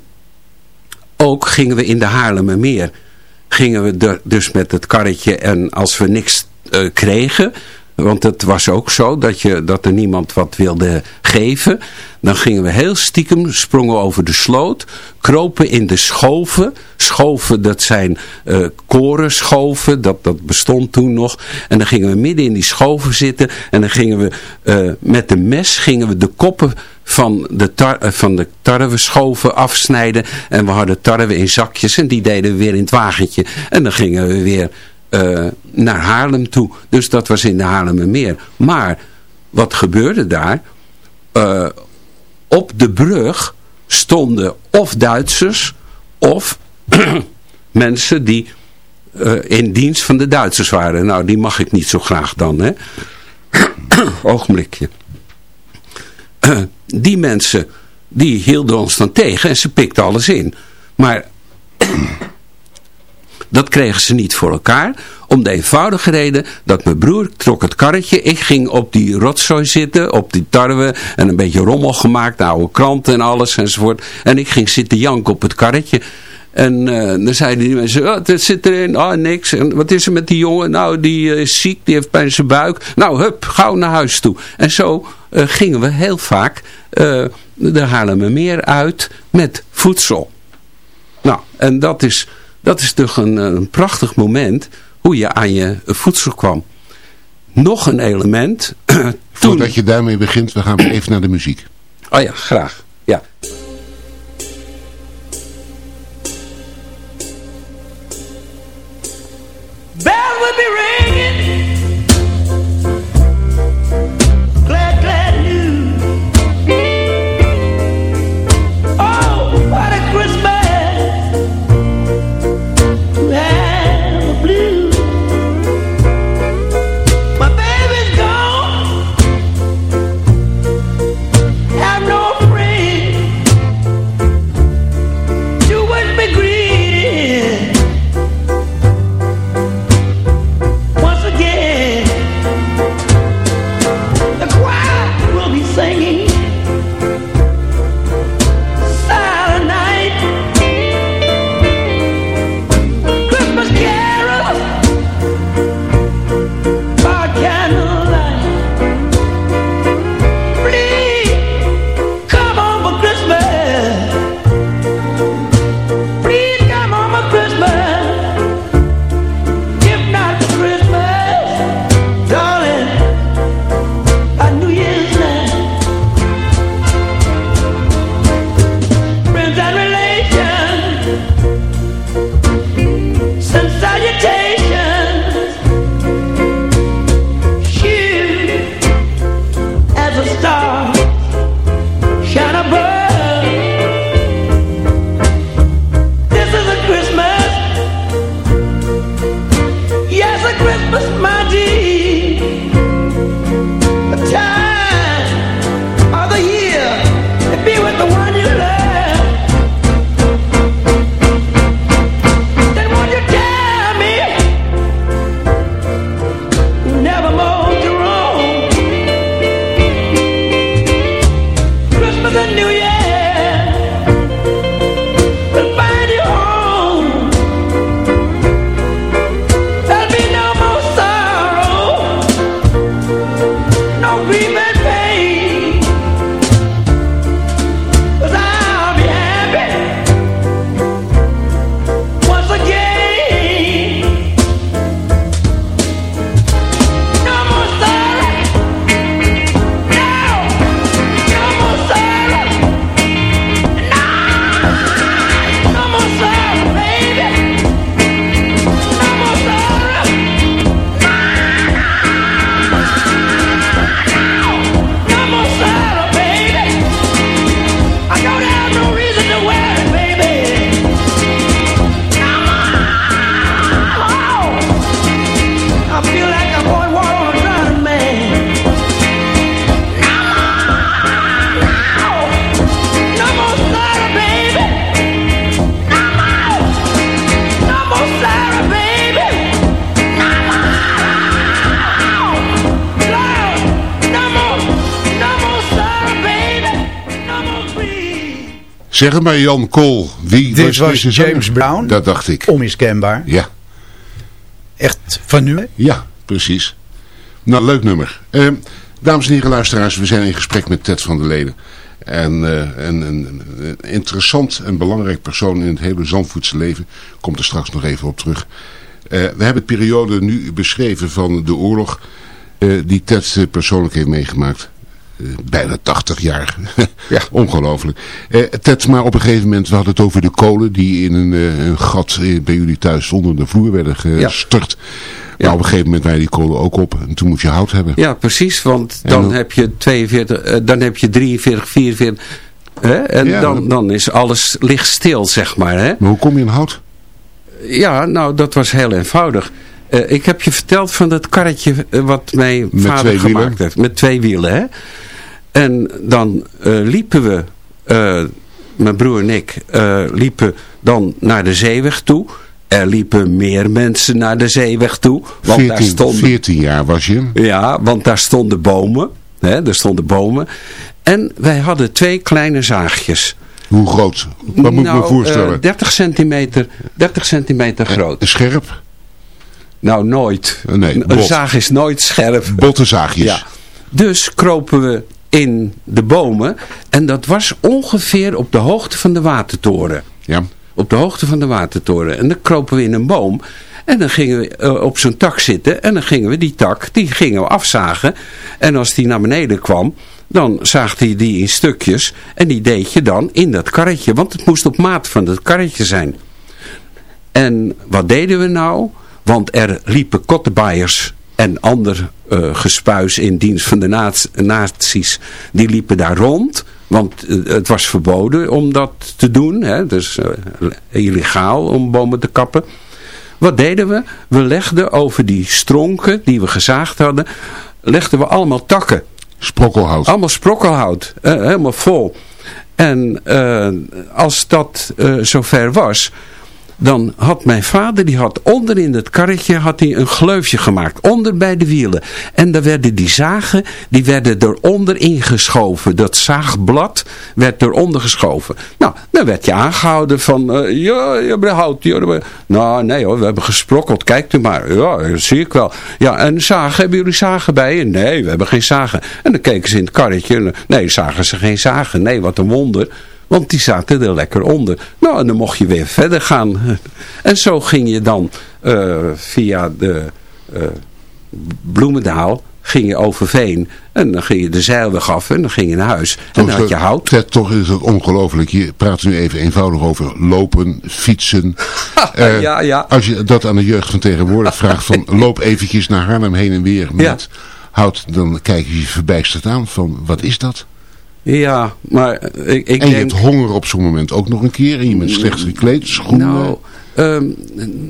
ook gingen we in de Haarlemmermeer. Gingen we dus met het karretje en als we niks eh, kregen... Want het was ook zo dat, je, dat er niemand wat wilde geven. Dan gingen we heel stiekem, sprongen over de sloot, kropen in de schoven. Schoven, dat zijn uh, korenschoven, dat, dat bestond toen nog. En dan gingen we midden in die schoven zitten en dan gingen we uh, met de mes gingen we de koppen van de, tar uh, van de tarweschoven afsnijden. En we hadden tarwe in zakjes en die deden we weer in het wagentje. En dan gingen we weer uh, naar Haarlem toe. Dus dat was in de Haarlemmermeer. Maar wat gebeurde daar? Uh, op de brug stonden of Duitsers of mensen die in dienst van de Duitsers waren. Nou, die mag ik niet zo graag dan, hè. Ogenblikje. die mensen, die hielden ons dan tegen en ze pikten alles in. Maar dat kregen ze niet voor elkaar. Om de eenvoudige reden dat mijn broer trok het karretje. Ik ging op die rotzooi zitten, op die tarwe. En een beetje rommel gemaakt, oude kranten en alles enzovoort. En ik ging zitten janken op het karretje. En uh, dan zeiden die mensen, oh, zit erin, oh niks. En wat is er met die jongen? Nou, die uh, is ziek, die heeft pijn in zijn buik. Nou, hup, gauw naar huis toe. En zo gingen we heel vaak de Haarlemmermeer uit met voedsel. Nou, en dat is... Dat is toch een, een, prachtig moment hoe je aan je voedsel kwam. Nog een element. Voordat je daarmee begint, we gaan even naar de muziek. Oh ja, graag. Ja. Bell will be ringing. Zeg het maar Jan Kool. Wie Dit was? James Brown. Dat dacht ik. Onmiskenbaar. Ja. Echt van nu. Ja, precies. Nou, leuk nummer. Eh, dames en heren luisteraars, we zijn in gesprek met Ted van der Leden. En eh, een, een, een interessant en belangrijk persoon in het hele Zandvoortse leven. Komt er straks nog even op terug. Eh, we hebben de periode nu beschreven van de oorlog eh, die Ted eh, persoonlijk heeft meegemaakt. Eh, bijna 80 jaar. ja. Ongelooflijk. Eh, Ted, maar op een gegeven moment, we hadden het over de kolen die in een, eh, een gat bij jullie thuis onder de vloer werden gestort. Maar op een gegeven moment waren die kolen ook op en toen moest je hout hebben. Ja, precies, want dan, dan- heb je 42, eh, dan heb je 43, 44, hè? en Ja, dan, dan is alles licht stil, zeg maar. Hè? Maar hoe kom je aan hout? Ja, nou, dat was heel eenvoudig. Ik heb je verteld van dat karretje wat mijn Met vader gemaakt wielen? heeft. Met twee wielen, hè. En dan eh, liepen we, eh, mijn broer en ik, eh, liepen dan naar de zeeweg toe. Er liepen meer mensen naar de zeeweg toe. Want daar 14, stonden 14 jaar was je. ja, want daar stonden bomen. Hè, er stonden bomen. En wij hadden twee kleine zaagjes. Hoe groot? Wat moet ik nou, me voorstellen? eh, 30 centimeter, 30 centimeter groot. Scherp? Nou, nooit. Nee, een bot. zaag is nooit scherp. Botte zaagjes. Ja. Dus kropen we in de bomen. En dat was ongeveer op de hoogte van de watertoren. Ja. Op de hoogte van de watertoren. En dan kropen we in een boom. En dan gingen we eh, op zo'n tak zitten. En dan gingen we die tak, die gingen we afzagen. En als die naar beneden kwam, dan zaagde je die in stukjes. En die deed je dan in dat karretje. Want het moest op maat van dat karretje zijn. En wat deden we nou? Want er liepen kottenbaaiers en ander eh gespuis in dienst van de nazi- nazi's. Die liepen daar rond. Want eh, het was verboden om dat te doen. Hè? Dus eh, illegaal om bomen te kappen. Wat deden we? We legden over die stronken die we gezaagd hadden, legden we allemaal takken. Sprokkelhout. Allemaal sprokkelhout. helemaal vol. En als dat zover was, dan had mijn vader, die had onder in het karretje had hij een gleufje gemaakt. Onder bij de wielen. En daar werden die zagen, die werden eronder ingeschoven. Dat zaagblad werd eronder geschoven. Nou, dan werd je aangehouden van, eh, ja, je ja, we- Nou, nee hoor, we hebben gesprokkeld. Kijkt u maar. Ja, dat zie ik wel. Ja, en zagen, hebben jullie zagen bij je? Nee, we hebben geen zagen. En dan keken ze in het karretje. Nee, zagen ze geen zagen. Nee, wat een wonder. Want die zaten er lekker onder. Nou, en dan mocht je weer verder gaan. En zo ging je dan eh, via de eh, Bloemendaal, ging je over Veen. En dan ging je de zeilweg af en dan ging je naar huis. En dan had je hout. Ted, toch is het ongelooflijk. Je praat nu even eenvoudig over lopen, fietsen. Eh, ja, ja. Als je dat aan de jeugd van tegenwoordig vraagt van loop eventjes naar Haarlem heen en weer met hout. Dan kijken ze je verbijsterd aan van wat is dat? Ja, maar ik, ik en je denk... hebt honger op zo'n moment ook nog een keer. En je bent slecht gekleed, schoenen. Nou, ehm,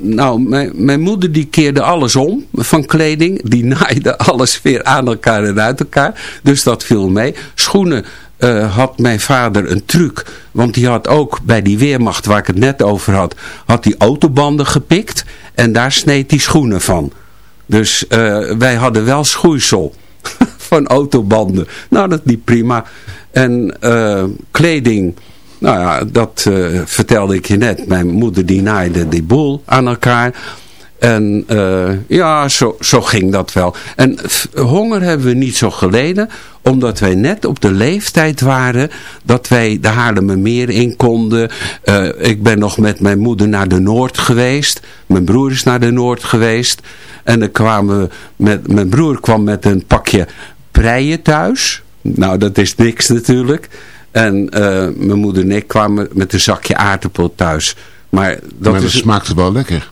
nou mijn, mijn moeder die keerde alles om van kleding. Die naaide alles weer aan elkaar en uit elkaar. Dus dat viel mee. Schoenen eh, had mijn vader een truc. Want die had ook bij die weermacht waar ik het net over had. Had die autobanden gepikt. En daar sneed hij schoenen van. Dus eh, wij hadden wel schoeisel van autobanden. Nou, dat liep prima. En eh, kleding, nou ja, dat eh, vertelde ik je net. Mijn moeder die naaide die boel aan elkaar. En eh, ja, zo, zo ging dat wel. En honger hebben we niet zo geleden, omdat wij net op de leeftijd waren dat wij de Haarlemmermeer in konden. Ik ben nog met mijn moeder naar de Noord geweest. Mijn broer is naar de Noord geweest. En dan kwamen we met, mijn broer kwam met een pakje preien thuis. Nou, dat is niks natuurlijk. En eh, mijn moeder en ik kwamen met een zakje aardappel thuis. Maar dat, maar dat is, smaakte wel lekker.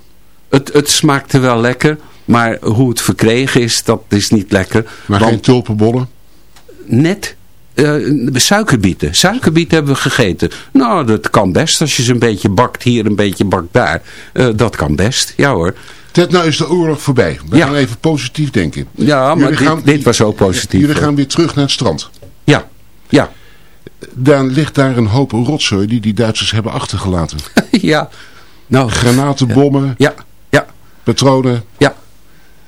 het, het smaakte wel lekker. Maar hoe het verkregen is, dat is niet lekker. Maar Want geen tulpenbollen? net eh, suikerbieten. Suikerbieten hebben we gegeten. Nou, dat kan best als je ze een beetje bakt hier, een beetje bakt daar. Eh, dat kan best, ja hoor. Ted, nou is de oorlog voorbij. We Ja. gaan even positief denken. Ja, maar dit, gaan- dit was ook positief. Jullie gaan weer terug naar het strand. Ja, ja, Dan ligt daar een hoop rotzooi die die Duitsers hebben achtergelaten. ja. Nou, Granatenbommen, ja, ja, patronen. ja.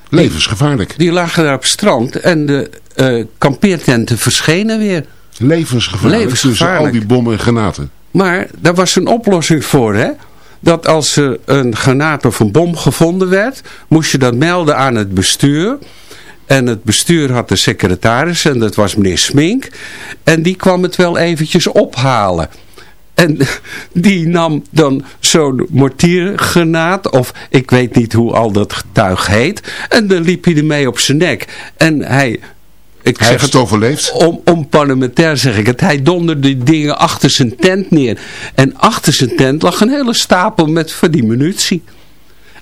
Levensgevaarlijk. Die lagen daar op het strand en de eh kampeertenten verschenen weer. Levensgevaarlijk. Levensgevaarlijk. Tussen al die bommen en granaten. Maar daar was een oplossing voor, hè. Dat als er een granaat of een bom gevonden werd, moest je dat melden aan het bestuur. En het bestuur had de secretaris, en dat was meneer Smink. En die kwam het wel eventjes ophalen. En die nam dan zo'n mortiergranaat, of ik weet niet hoe al dat getuig heet. En dan liep hij ermee op zijn nek. En hij... Ik Hij heeft het overleefd. Om, om parlementair zeg ik het. Hij donderde die dingen achter zijn tent neer. En achter zijn tent lag een hele stapel met munitie.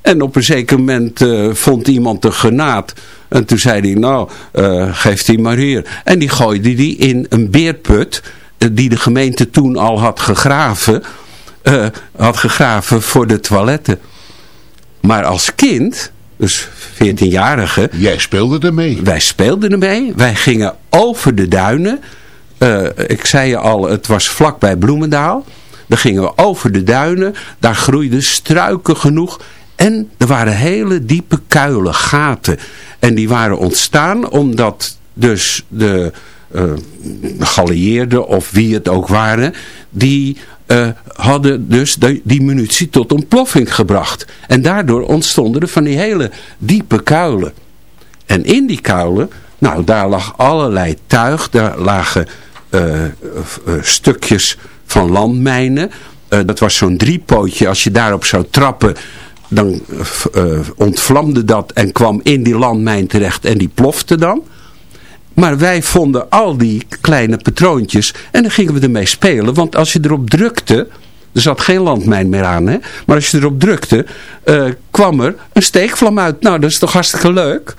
En op een zeker moment eh, vond iemand een granaat. En toen zei hij, nou, eh geef die maar hier. En die gooide die in een beerput, eh, die de gemeente toen al had gegraven, had gegraven voor de toiletten. Maar als kind, dus 14-jarige... Jij speelde ermee. Wij speelden ermee. Wij gingen over de duinen. Eh, ik zei je al, het was vlakbij Bloemendaal. Dan gingen we over de duinen. Daar groeiden struiken genoeg. En er waren hele diepe kuilen, gaten. En die waren ontstaan omdat dus de uh, geallieerden of wie het ook waren... die uh, hadden dus die, die munitie tot ontploffing gebracht. En daardoor ontstonden er van die hele diepe kuilen. En in die kuilen, nou daar lag allerlei tuig, daar lagen uh, uh, stukjes van landmijnen. dat was zo'n driepootje, als je daarop zou trappen, dan ontvlamde dat en kwam in die landmijn terecht en die plofte dan. Maar wij vonden al die kleine patroontjes en dan gingen we ermee spelen. Want als je erop drukte, er zat geen landmijn meer aan, hè? maar als je erop drukte, uh, kwam er een steekvlam uit. Nou, dat is toch hartstikke leuk.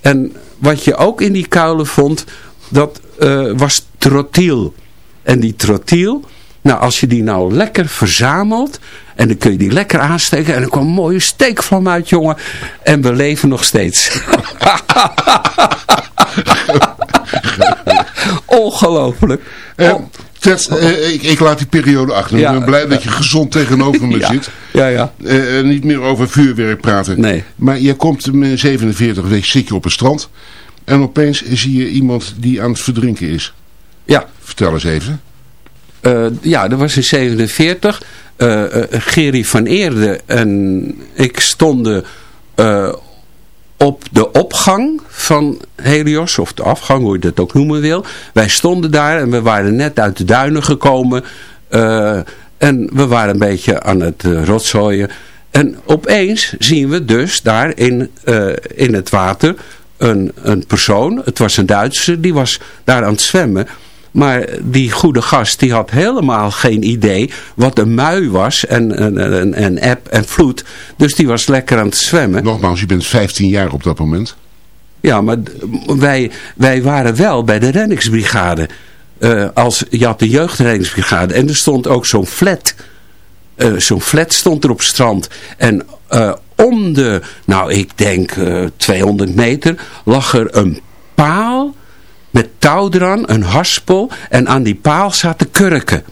En wat je ook in die kuilen vond, dat uh, was trotiel. En die trotiel, nou als je die nou lekker verzamelt, en dan kun je die lekker aansteken. En er kwam een mooie steekvlam uit, jongen. En we leven nog steeds. Ongelooflijk. Uh, Ted, uh, ik, ik, laat die periode achter. Ja. Ik ben blij dat je gezond tegenover me ja. zit. Ja, ja. Uh, niet meer over vuurwerk praten. Nee. Maar je komt met 47 week zit je op het strand. En opeens zie je iemand die aan het verdrinken is. Ja. Vertel eens even. Uh, ja, dat was in 47. Uh, Gerry van Eerde en ik stonden op de opgang van Helios, of de afgang, hoe je dat ook noemen wil. Wij stonden daar en we waren net uit de duinen gekomen. en we waren een beetje aan het rotzooien. En opeens zien we dus daar in, in het water een, een persoon. Het was een Duitser, die was daar aan het zwemmen. Maar die goede gast die had helemaal geen idee wat een mui was en, en, en, en eb en vloed. Dus die was lekker aan het zwemmen. Nogmaals, je bent 15 jaar op dat moment. Ja, maar wij, wij waren wel bij de reddingsbrigade. Uh, als, je had de jeugdreddingsbrigade en er stond ook zo'n flat. Uh, zo'n flat stond er op het strand. En uh, om de, nou ik denk 200 meter, lag er een paal met touw eraan, een haspel en aan die paal zaten kurken.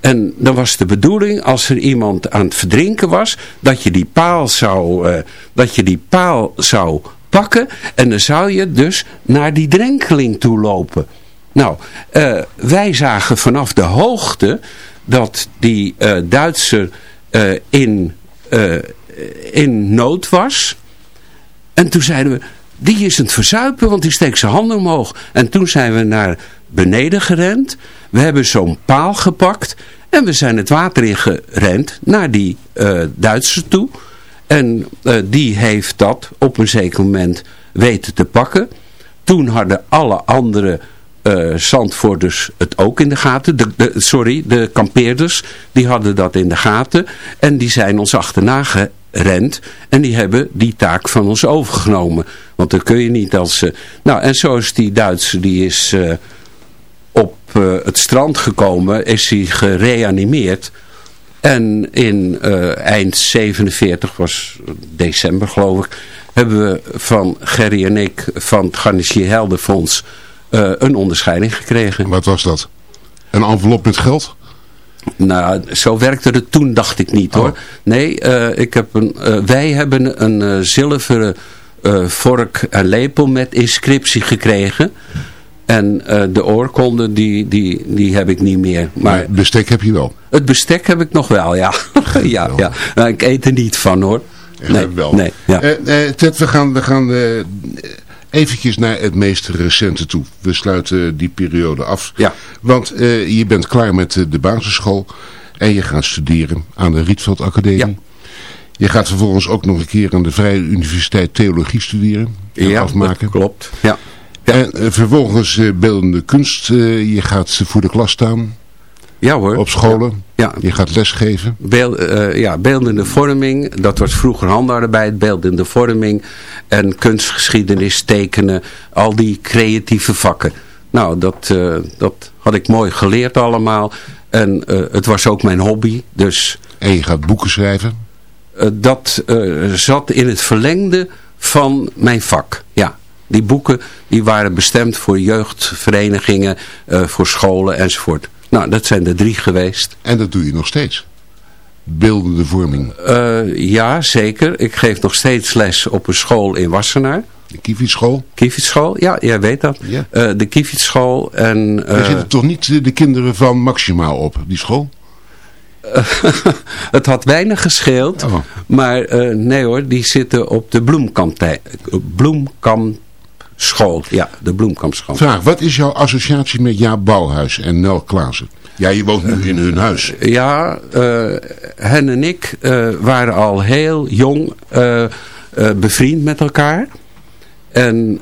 En dan was de bedoeling, als er iemand aan het verdrinken was, dat je die paal zou, uh, dat je die paal zou pakken en dan zou je dus naar die drenkeling toe lopen. Nou, uh, wij zagen vanaf de hoogte dat die uh, Duitser in, in nood was. En toen zeiden we, die is het verzuipen, want die steekt zijn handen omhoog. En toen zijn we naar beneden gerend. We hebben zo'n paal gepakt. En we zijn het water in gerend naar die uh, Duitser toe. En uh, die heeft dat op een zeker moment weten te pakken. Toen hadden alle andere uh, het ook in de gaten. De, sorry, de kampeerders, die hadden dat in de gaten. En die zijn ons achterna gerend. En die hebben die taak van ons overgenomen. Want dan kun je niet als... Uh, nou, en zo is die Duitser, die is uh, op uh, het strand gekomen, is hij gereanimeerd. En in eind 47, was december geloof ik, hebben we van Gerry en ik van het Garnissier Heldenfonds een onderscheiding gekregen. Wat was dat? Een envelop met geld? Nou, zo werkte het toen, dacht ik niet hoor. Oh. Nee, ik heb een, wij hebben een zilveren uh, vork en lepel met inscriptie gekregen. En eh, de oorkonde, die, die, die heb ik niet meer. Maar, Maar bestek heb je wel. het bestek heb ik nog wel, ja. ja, ja. Nou, ik eet er niet van hoor. Nee, wel. nee, ja. Eh, eh, Ted, we gaan, we gaan eh, eventjes naar het meest recente toe. We sluiten die periode af. Ja. Want eh, je bent klaar met eh, de basisschool en je gaat studeren aan de Rietveld Academie. Je gaat vervolgens ook nog een keer aan de Vrije Universiteit Theologie studeren en Ja, afmaken. klopt. Ja. En eh, vervolgens beeldende kunst. je gaat voor de klas staan ja hoor. op scholen. Ja. Je gaat lesgeven. Beeld, eh, ja, beeldende vorming, dat was vroeger handarbeid, beeldende vorming en kunstgeschiedenis, tekenen, al die creatieve vakken. Nou, dat, eh, dat had ik mooi geleerd allemaal en eh, het was ook mijn hobby, dus En je gaat boeken schrijven. eh, dat eh, zat in het verlengde van mijn vak, ja. Die boeken die waren bestemd voor jeugdverenigingen, eh, voor scholen enzovoort. Nou, dat zijn er drie geweest. En dat doe je nog steeds. Beeldende vorming. Eh, ja, zeker. Ik geef nog steeds les op een school in Wassenaar. De Kiefietschool. Kievitschool, ja, jij weet dat. Ja. Eh, de Kievitschool en... Daar eh, zitten toch niet de kinderen van Maxima op, die school? het had weinig gescheeld, Oh. maar nee hoor, die zitten op de Bloemkamp, Bloemkampschool. Ja, de Bloemkampschool. Vraag, wat is jouw associatie met Jaap Bouwhuis en Nel Klaassen? Ja, je woont nu in hun huis. Ja, eh, hen en ik eh, waren al heel jong eh, bevriend met elkaar. En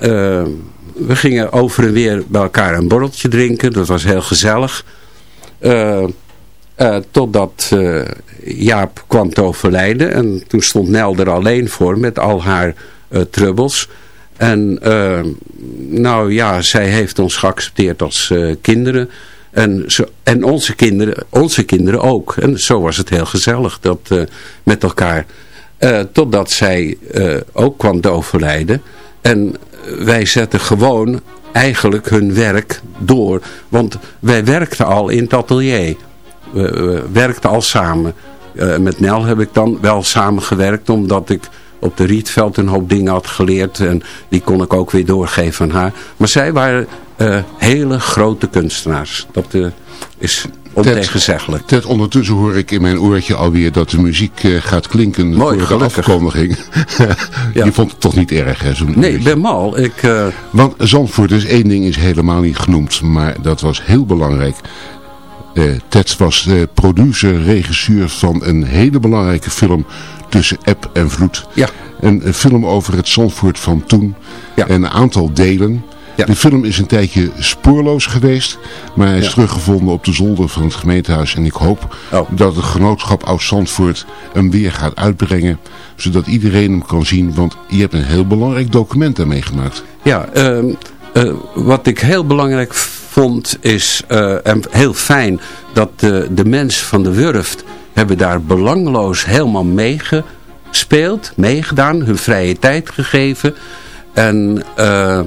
we gingen over en weer bij elkaar een borreltje drinken. Dat was heel gezellig. Totdat Jaap kwam te overlijden. En toen stond Nel er alleen voor met al haar trubbels. En eh, nou ja, zij heeft ons geaccepteerd als eh, kinderen. En, zo, en onze, kinderen, onze kinderen ook. En zo was het heel gezellig dat, eh, met elkaar. Totdat zij ook kwam te overlijden. En wij zetten gewoon eigenlijk hun werk door. Want wij werkten al in het atelier. We, we werkten al samen. Met Nel heb ik dan wel samengewerkt omdat ik op de Rietveld een hoop dingen had geleerd. En die kon ik ook weer doorgeven aan haar. Maar zij waren eh, hele grote kunstenaars. Dat eh, is ontegenzeggelijk. Ted, ondertussen hoor ik in mijn oortje alweer dat de muziek eh, gaat klinken Mooi, voor gelukkig. de afkondiging. Ja. Je vond het toch niet erg, hè? Nee, ik uurtje? ben mal. Ik, eh, Want Zandvoort is één ding is helemaal niet genoemd, maar dat was heel belangrijk. Ted was producer, regisseur van een hele belangrijke film tussen eb en vloed. Ja. Een, film over het Zandvoort van toen. Ja. En een aantal delen. Ja. De film is een tijdje spoorloos geweest, maar hij is Ja. teruggevonden op de zolder van het gemeentehuis. En ik hoop Oh. dat het genootschap Oud-Zandvoort hem weer gaat uitbrengen, zodat iedereen hem kan zien. Want je hebt een heel belangrijk document daarmee gemaakt. Ja, ehm, eh, wat ik heel belangrijk vond is, eh, en heel fijn, dat de, de mensen van de Wurft hebben daar belangloos helemaal meegespeeld, meegedaan, hun vrije tijd gegeven. En eh,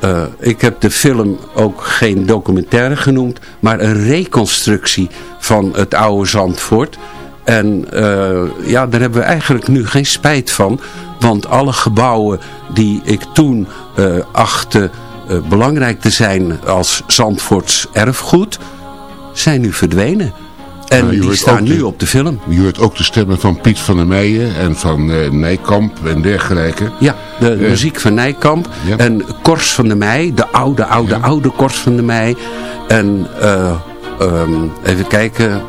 eh, ik heb de film ook geen documentaire genoemd, maar een reconstructie van het oude Zandvoort. En eh, ja, daar hebben we eigenlijk nu geen spijt van. Want alle gebouwen die ik toen achtte belangrijk te zijn als Zandvoorts erfgoed, zijn nu verdwenen. En Nou, die staan nu de- op de film. Je hoort ook de stemmen van Piet van der Meijen en van eh, Nijkamp en dergelijke. Ja, de Eh, muziek van Nijkamp. ja. En Kors van der Meij, de oude, oude, Ja. oude Kors van der Meij. En eh, ehm, even kijken,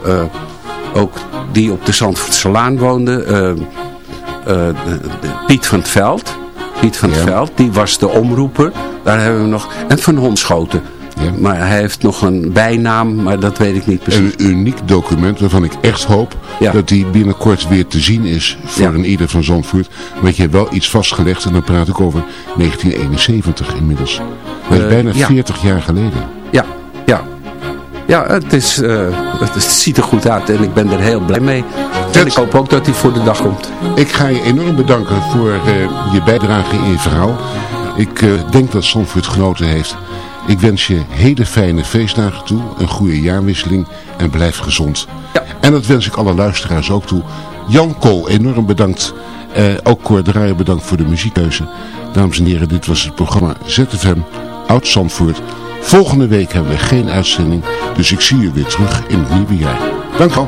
ook die op de Zandvoortse Laan woonde. de- de Piet van het Veld. Piet van het. Veld, die was de omroeper. Daar hebben we nog. En Van Honschoten. Ja. Maar hij heeft nog een bijnaam, maar dat weet ik niet precies. Een uniek document waarvan ik echt hoop Ja. dat die binnenkort weer te zien is voor Ja. een ieder van Zandvoort. Want je hebt wel iets vastgelegd en dan praat ik over 1971 inmiddels. Dat is Eh, bijna ja. 40 jaar geleden. Ja, ja. Ja, het, is, eh, het, het ziet er goed uit en ik ben er heel blij mee. En ik hoop ook dat hij voor de dag komt. Ik ga je enorm bedanken voor eh, je bijdrage in je verhaal. Ik eh, denk dat Zandvoort genoten heeft. Ik wens je hele fijne feestdagen toe, een goede jaarwisseling en blijf gezond. Ja. En dat wens ik alle luisteraars ook toe. Jan Kool, enorm bedankt. Eh, ook Cor Draaier bedankt voor de muziekkeuze. Dames en heren, dit was het programma ZFM Oud Zandvoort Volgende week hebben we geen uitzending, dus ik zie je weer terug in het nieuwe jaar. Dank wel.